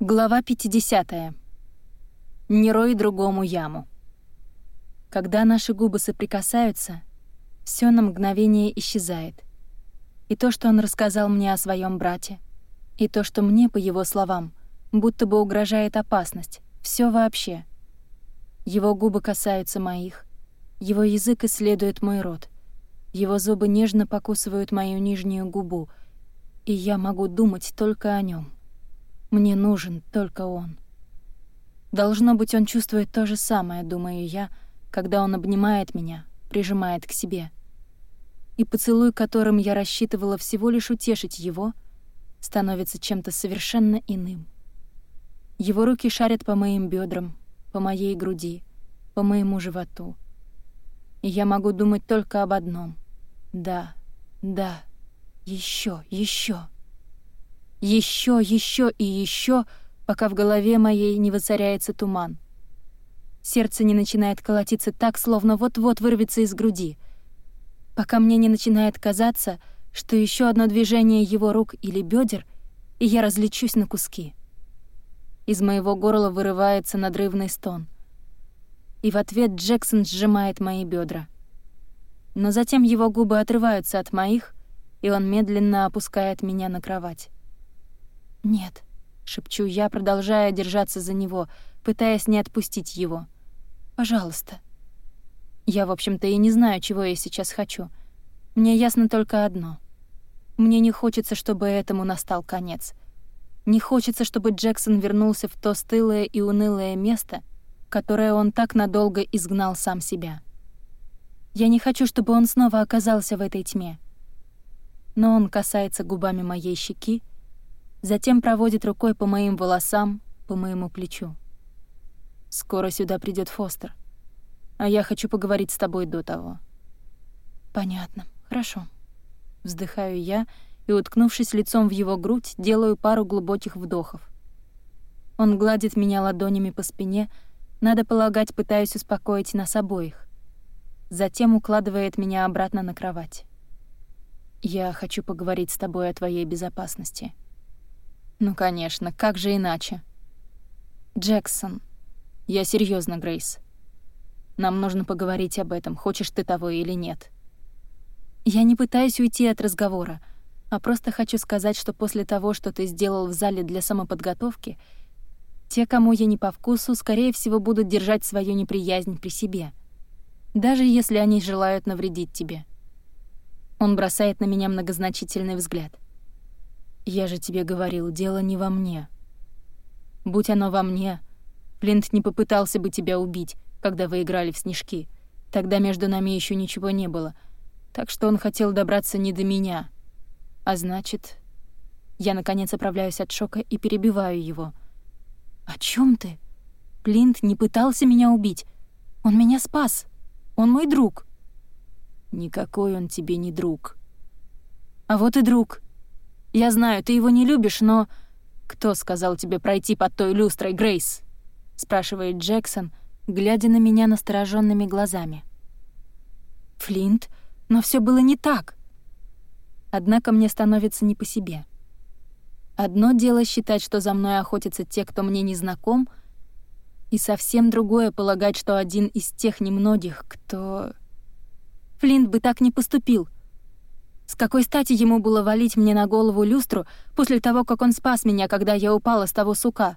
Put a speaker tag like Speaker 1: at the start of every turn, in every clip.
Speaker 1: Глава 50. Не рой другому яму. Когда наши губы соприкасаются, все на мгновение исчезает. И то, что он рассказал мне о своем брате, и то, что мне, по его словам, будто бы угрожает опасность, все вообще. Его губы касаются моих, его язык исследует мой рот, его зубы нежно покусывают мою нижнюю губу, и я могу думать только о нем. Мне нужен только он. Должно быть, он чувствует то же самое, думаю я, когда он обнимает меня, прижимает к себе. И поцелуй, которым я рассчитывала всего лишь утешить его, становится чем-то совершенно иным. Его руки шарят по моим бедрам, по моей груди, по моему животу. И я могу думать только об одном. Да, да, еще, еще еще, еще и еще, пока в голове моей не воцаряется туман. Сердце не начинает колотиться так, словно вот-вот вырвется из груди, пока мне не начинает казаться, что еще одно движение его рук или бедер, и я различусь на куски. Из моего горла вырывается надрывный стон. И в ответ Джексон сжимает мои бедра. Но затем его губы отрываются от моих, и он медленно опускает меня на кровать. «Нет», — шепчу я, продолжая держаться за него, пытаясь не отпустить его. «Пожалуйста». Я, в общем-то, и не знаю, чего я сейчас хочу. Мне ясно только одно. Мне не хочется, чтобы этому настал конец. Не хочется, чтобы Джексон вернулся в то стылое и унылое место, которое он так надолго изгнал сам себя. Я не хочу, чтобы он снова оказался в этой тьме. Но он касается губами моей щеки, Затем проводит рукой по моим волосам, по моему плечу. «Скоро сюда придет Фостер, а я хочу поговорить с тобой до того». «Понятно, хорошо». Вздыхаю я и, уткнувшись лицом в его грудь, делаю пару глубоких вдохов. Он гладит меня ладонями по спине, надо полагать, пытаясь успокоить нас обоих. Затем укладывает меня обратно на кровать. «Я хочу поговорить с тобой о твоей безопасности», ну, конечно, как же иначе? Джексон. Я серьезно, Грейс. Нам нужно поговорить об этом, хочешь ты того или нет. Я не пытаюсь уйти от разговора, а просто хочу сказать, что после того, что ты сделал в зале для самоподготовки, те, кому я не по вкусу, скорее всего, будут держать свою неприязнь при себе, даже если они желают навредить тебе. Он бросает на меня многозначительный взгляд — я же тебе говорил, дело не во мне. Будь оно во мне, Флинт не попытался бы тебя убить, когда вы играли в снежки. Тогда между нами еще ничего не было. Так что он хотел добраться не до меня. А значит... Я, наконец, оправляюсь от шока и перебиваю его. «О чем ты? Флинт не пытался меня убить. Он меня спас. Он мой друг». «Никакой он тебе не друг». «А вот и друг», я знаю, ты его не любишь, но... Кто сказал тебе пройти под той люстрой, Грейс? спрашивает Джексон, глядя на меня настороженными глазами. Флинт, но все было не так. Однако мне становится не по себе. Одно дело считать, что за мной охотятся те, кто мне не знаком, и совсем другое полагать, что один из тех немногих, кто... Флинт бы так не поступил — с какой стати ему было валить мне на голову люстру после того, как он спас меня, когда я упала с того сука?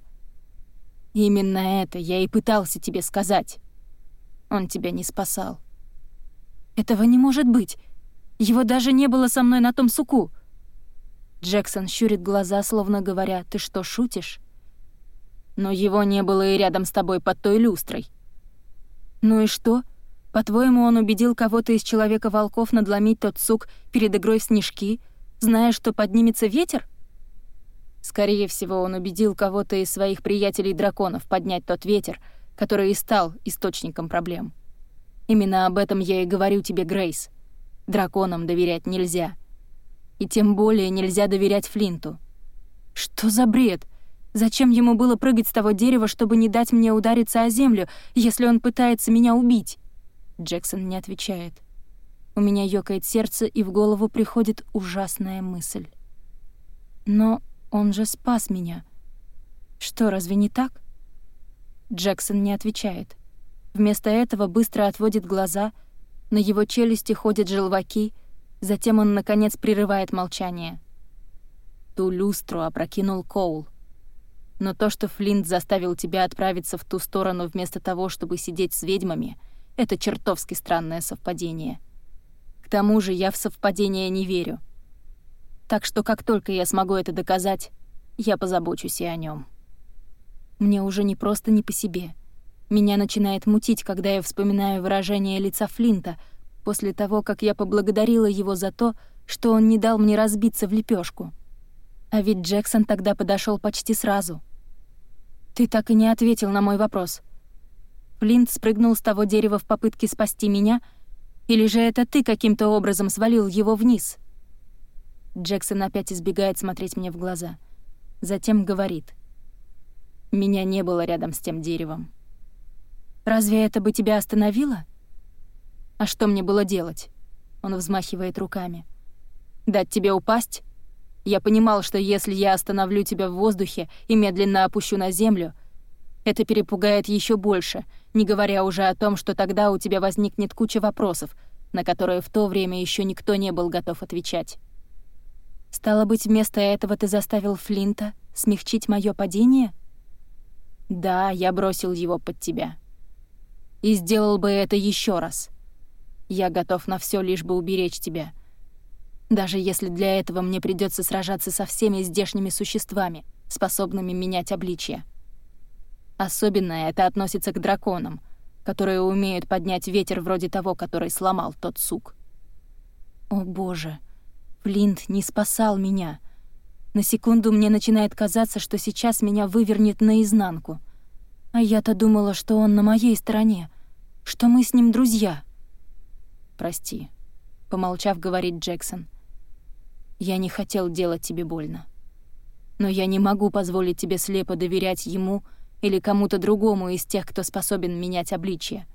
Speaker 1: Именно это я и пытался тебе сказать. Он тебя не спасал. Этого не может быть. Его даже не было со мной на том суку. Джексон щурит глаза, словно говоря, «Ты что, шутишь?» Но его не было и рядом с тобой под той люстрой. Ну и что? По-твоему, он убедил кого-то из Человека-волков надломить тот сук перед игрой снежки, зная, что поднимется ветер? Скорее всего, он убедил кого-то из своих приятелей-драконов поднять тот ветер, который и стал источником проблем. Именно об этом я и говорю тебе, Грейс. Драконам доверять нельзя. И тем более нельзя доверять Флинту. Что за бред? Зачем ему было прыгать с того дерева, чтобы не дать мне удариться о землю, если он пытается меня убить? Джексон не отвечает. У меня ёкает сердце, и в голову приходит ужасная мысль. Но он же спас меня. Что, разве не так? Джексон не отвечает. Вместо этого быстро отводит глаза, на его челюсти ходят желваки, затем он, наконец, прерывает молчание. Ту люстру опрокинул Коул. Но то, что Флинт заставил тебя отправиться в ту сторону вместо того, чтобы сидеть с ведьмами, это чертовски странное совпадение. К тому же я в совпадение не верю. Так что как только я смогу это доказать, я позабочусь и о нем. Мне уже не просто не по себе. Меня начинает мутить, когда я вспоминаю выражение лица Флинта после того, как я поблагодарила его за то, что он не дал мне разбиться в лепешку. А ведь Джексон тогда подошел почти сразу — «Ты так и не ответил на мой вопрос. Флинт спрыгнул с того дерева в попытке спасти меня, или же это ты каким-то образом свалил его вниз?» Джексон опять избегает смотреть мне в глаза. Затем говорит. «Меня не было рядом с тем деревом». «Разве это бы тебя остановило?» «А что мне было делать?» Он взмахивает руками. «Дать тебе упасть? Я понимал, что если я остановлю тебя в воздухе и медленно опущу на землю, это перепугает еще больше, не говоря уже о том, что тогда у тебя возникнет куча вопросов, на которые в то время еще никто не был готов отвечать. Стало быть, вместо этого ты заставил Флинта смягчить мое падение? Да, я бросил его под тебя. И сделал бы это еще раз. Я готов на все, лишь бы уберечь тебя — даже если для этого мне придется сражаться со всеми здешними существами, способными менять обличье. Особенно это относится к драконам, которые умеют поднять ветер вроде того, который сломал тот сук. О боже, Флинт не спасал меня. На секунду мне начинает казаться, что сейчас меня вывернет наизнанку. А я-то думала, что он на моей стороне, что мы с ним друзья. «Прости», — помолчав, говорит Джексон. Я не хотел делать тебе больно. Но я не могу позволить тебе слепо доверять ему или кому-то другому из тех, кто способен менять обличье.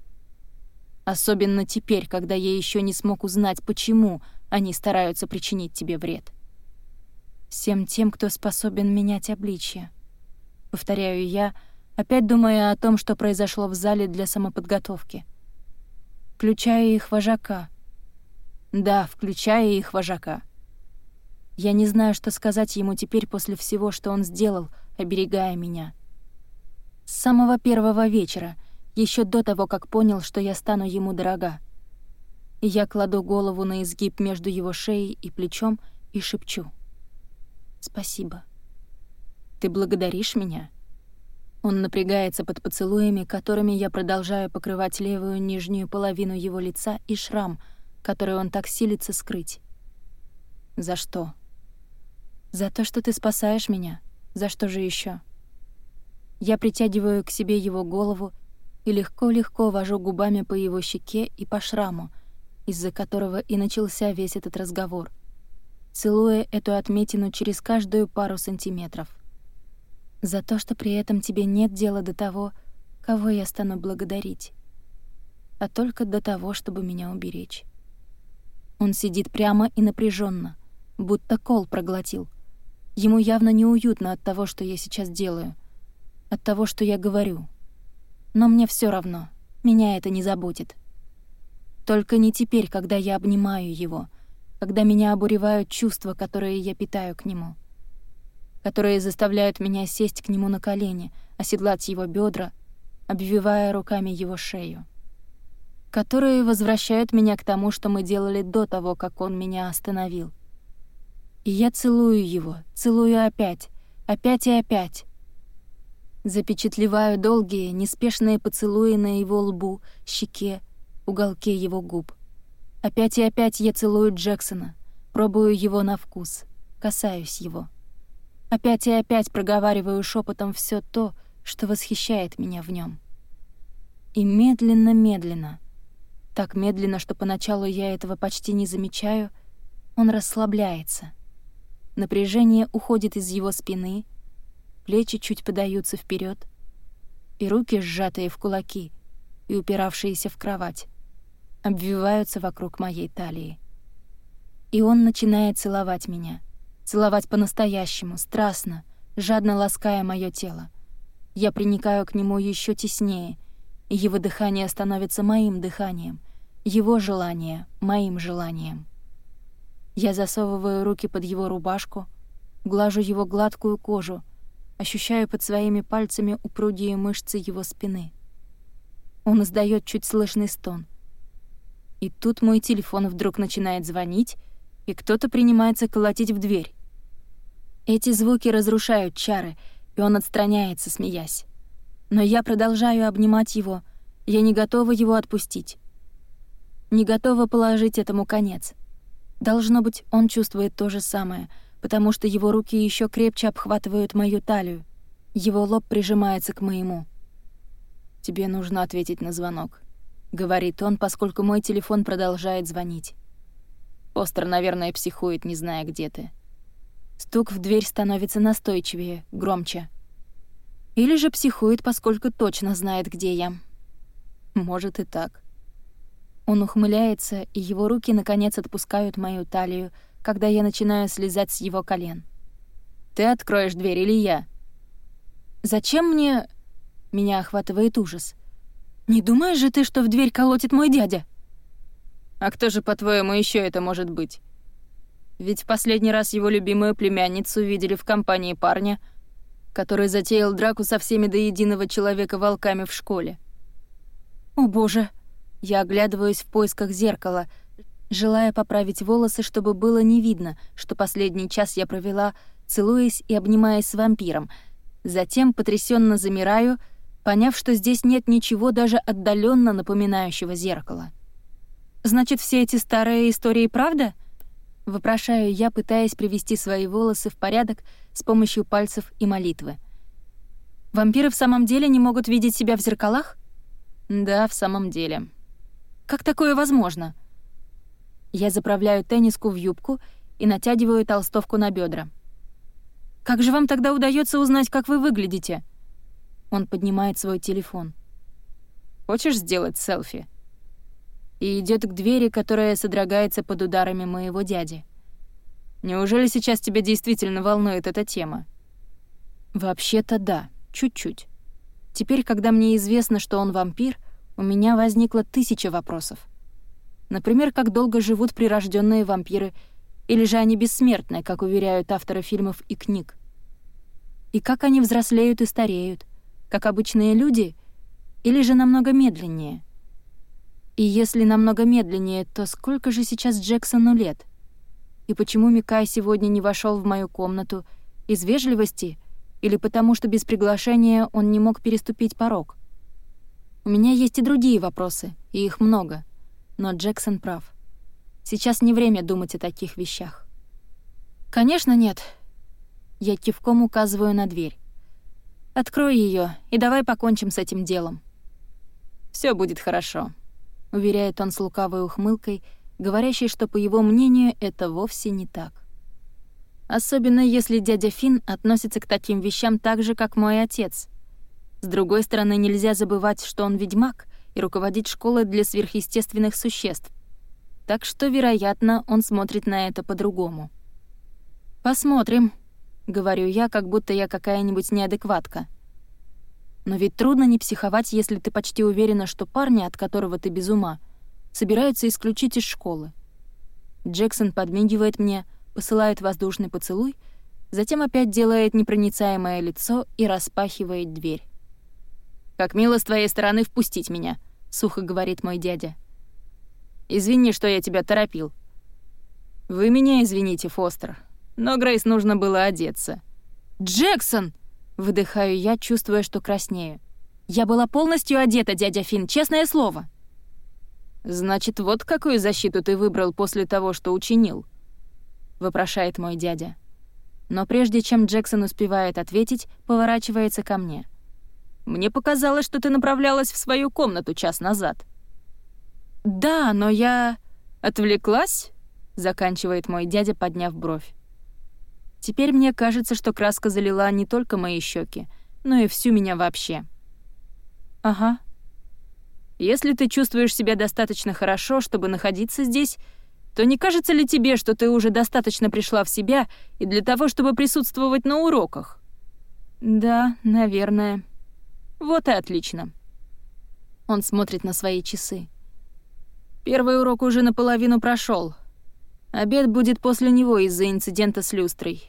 Speaker 1: Особенно теперь, когда я еще не смог узнать, почему они стараются причинить тебе вред. Всем тем, кто способен менять обличье. Повторяю я, опять думая о том, что произошло в зале для самоподготовки. Включая их вожака. Да, включая их вожака. Я не знаю, что сказать ему теперь после всего, что он сделал, оберегая меня. С самого первого вечера, еще до того, как понял, что я стану ему дорога. Я кладу голову на изгиб между его шеей и плечом и шепчу. «Спасибо». «Ты благодаришь меня?» Он напрягается под поцелуями, которыми я продолжаю покрывать левую нижнюю половину его лица и шрам, который он так силится скрыть. «За что?» За то, что ты спасаешь меня. За что же еще? Я притягиваю к себе его голову и легко-легко вожу губами по его щеке и по шраму, из-за которого и начался весь этот разговор, целуя эту отметину через каждую пару сантиметров. За то, что при этом тебе нет дела до того, кого я стану благодарить, а только до того, чтобы меня уберечь. Он сидит прямо и напряженно, будто кол проглотил — Ему явно неуютно от того, что я сейчас делаю, от того, что я говорю. Но мне все равно, меня это не заботит. Только не теперь, когда я обнимаю его, когда меня обуревают чувства, которые я питаю к нему, которые заставляют меня сесть к нему на колени, оседлать его бедра, обвивая руками его шею, которые возвращают меня к тому, что мы делали до того, как он меня остановил — и я целую его, целую опять, опять и опять. Запечатлеваю долгие, неспешные поцелуи на его лбу, щеке, уголке его губ. Опять и опять я целую Джексона, пробую его на вкус, касаюсь его. Опять и опять проговариваю шепотом все то, что восхищает меня в нем. И медленно-медленно, так медленно, что поначалу я этого почти не замечаю, он расслабляется — Напряжение уходит из его спины, плечи чуть подаются вперед, и руки, сжатые в кулаки и упиравшиеся в кровать, обвиваются вокруг моей талии. И он начинает целовать меня, целовать по-настоящему, страстно, жадно лаская мое тело, Я приникаю к нему еще теснее, и его дыхание становится моим дыханием, его желание — моим желанием. Я засовываю руки под его рубашку, глажу его гладкую кожу, ощущаю под своими пальцами упругие мышцы его спины. Он издает чуть слышный стон. И тут мой телефон вдруг начинает звонить, и кто-то принимается колотить в дверь. Эти звуки разрушают чары, и он отстраняется, смеясь. Но я продолжаю обнимать его, я не готова его отпустить. Не готова положить этому конец. Должно быть, он чувствует то же самое, потому что его руки еще крепче обхватывают мою талию. Его лоб прижимается к моему. «Тебе нужно ответить на звонок», — говорит он, поскольку мой телефон продолжает звонить. Постер, наверное, психует, не зная, где ты. Стук в дверь становится настойчивее, громче. Или же психует, поскольку точно знает, где я. Может и так. Он ухмыляется, и его руки, наконец, отпускают мою талию, когда я начинаю слезать с его колен. «Ты откроешь дверь или я?» «Зачем мне...» Меня охватывает ужас. «Не думаешь же ты, что в дверь колотит мой дядя?» «А кто же, по-твоему, еще это может быть?» Ведь в последний раз его любимую племянницу видели в компании парня, который затеял драку со всеми до единого человека-волками в школе. «О боже!» Я оглядываюсь в поисках зеркала, желая поправить волосы, чтобы было не видно, что последний час я провела, целуясь и обнимаясь с вампиром. Затем потрясенно замираю, поняв, что здесь нет ничего даже отдаленно напоминающего зеркала. «Значит, все эти старые истории правда?» Вопрошаю я, пытаясь привести свои волосы в порядок с помощью пальцев и молитвы. «Вампиры в самом деле не могут видеть себя в зеркалах?» «Да, в самом деле». «Как такое возможно?» Я заправляю тенниску в юбку и натягиваю толстовку на бедра. «Как же вам тогда удается узнать, как вы выглядите?» Он поднимает свой телефон. «Хочешь сделать селфи?» и идет к двери, которая содрогается под ударами моего дяди. Неужели сейчас тебя действительно волнует эта тема? Вообще-то да, чуть-чуть. Теперь, когда мне известно, что он вампир, у меня возникло тысяча вопросов. Например, как долго живут прирожденные вампиры, или же они бессмертны, как уверяют авторы фильмов и книг. И как они взрослеют и стареют, как обычные люди, или же намного медленнее. И если намного медленнее, то сколько же сейчас Джексону лет? И почему Микай сегодня не вошел в мою комнату? Из вежливости? Или потому что без приглашения он не мог переступить порог? У меня есть и другие вопросы, и их много. Но Джексон прав. Сейчас не время думать о таких вещах. «Конечно, нет». Я кивком указываю на дверь. «Открой ее и давай покончим с этим делом». Все будет хорошо», — уверяет он с лукавой ухмылкой, говорящей, что, по его мнению, это вовсе не так. Особенно если дядя Финн относится к таким вещам так же, как мой отец. С другой стороны, нельзя забывать, что он ведьмак и руководит школой для сверхъестественных существ. Так что, вероятно, он смотрит на это по-другому. «Посмотрим», — говорю я, как будто я какая-нибудь неадекватка. Но ведь трудно не психовать, если ты почти уверена, что парни, от которого ты без ума, собираются исключить из школы. Джексон подмигивает мне, посылает воздушный поцелуй, затем опять делает непроницаемое лицо и распахивает дверь. «Как мило с твоей стороны впустить меня», — сухо говорит мой дядя. «Извини, что я тебя торопил». «Вы меня извините, Фостер, но Грейс нужно было одеться». «Джексон!» Выдыхаю я, чувствуя, что краснею. «Я была полностью одета, дядя Финн, честное слово!» «Значит, вот какую защиту ты выбрал после того, что учинил?» — вопрошает мой дядя. Но прежде чем Джексон успевает ответить, поворачивается ко мне. «Мне показалось, что ты направлялась в свою комнату час назад». «Да, но я...» «Отвлеклась?» — заканчивает мой дядя, подняв бровь. Теперь мне кажется, что краска залила не только мои щеки, но и всю меня вообще. Ага. Если ты чувствуешь себя достаточно хорошо, чтобы находиться здесь, то не кажется ли тебе, что ты уже достаточно пришла в себя и для того, чтобы присутствовать на уроках? Да, наверное. Вот и отлично. Он смотрит на свои часы. Первый урок уже наполовину прошел. Обед будет после него из-за инцидента с люстрой.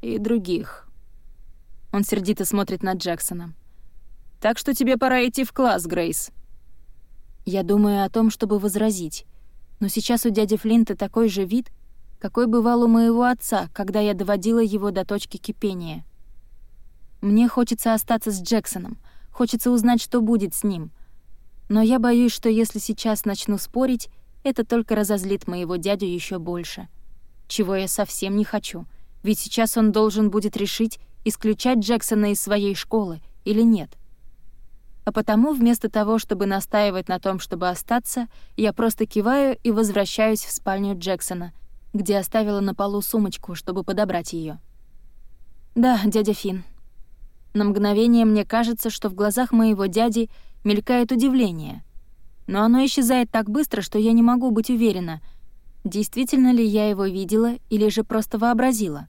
Speaker 1: И других. Он сердито смотрит на Джексона. «Так что тебе пора идти в класс, Грейс». Я думаю о том, чтобы возразить. Но сейчас у дяди Флинта такой же вид, какой бывал у моего отца, когда я доводила его до точки кипения. Мне хочется остаться с Джексоном, хочется узнать, что будет с ним. Но я боюсь, что если сейчас начну спорить, это только разозлит моего дядю еще больше. Чего я совсем не хочу, ведь сейчас он должен будет решить, исключать Джексона из своей школы или нет. А потому вместо того, чтобы настаивать на том, чтобы остаться, я просто киваю и возвращаюсь в спальню Джексона, где оставила на полу сумочку, чтобы подобрать ее. «Да, дядя Фин. На мгновение мне кажется, что в глазах моего дяди мелькает удивление. Но оно исчезает так быстро, что я не могу быть уверена, действительно ли я его видела или же просто вообразила.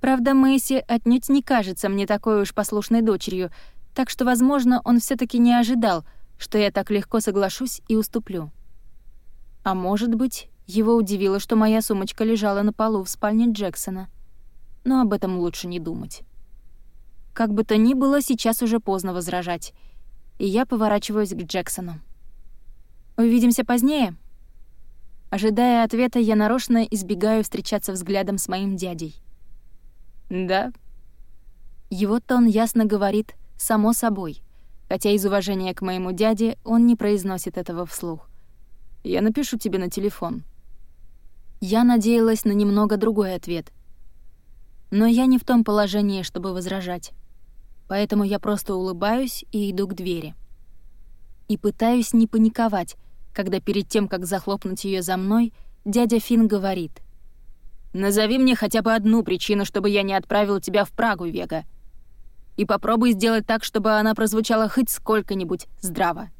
Speaker 1: Правда, Мэйси отнюдь не кажется мне такой уж послушной дочерью, так что, возможно, он все таки не ожидал, что я так легко соглашусь и уступлю. А может быть, его удивило, что моя сумочка лежала на полу в спальне Джексона. Но об этом лучше не думать. Как бы то ни было, сейчас уже поздно возражать, и я поворачиваюсь к Джексону. «Увидимся позднее?» Ожидая ответа, я нарочно избегаю встречаться взглядом с моим дядей. «Да». Его тон ясно говорит — само собой, хотя из уважения к моему дяде он не произносит этого вслух. «Я напишу тебе на телефон». Я надеялась на немного другой ответ. Но я не в том положении, чтобы возражать. Поэтому я просто улыбаюсь и иду к двери. И пытаюсь не паниковать, когда перед тем, как захлопнуть ее за мной, дядя Фин говорит. «Назови мне хотя бы одну причину, чтобы я не отправил тебя в Прагу, Вега и попробуй сделать так, чтобы она прозвучала хоть сколько-нибудь здраво.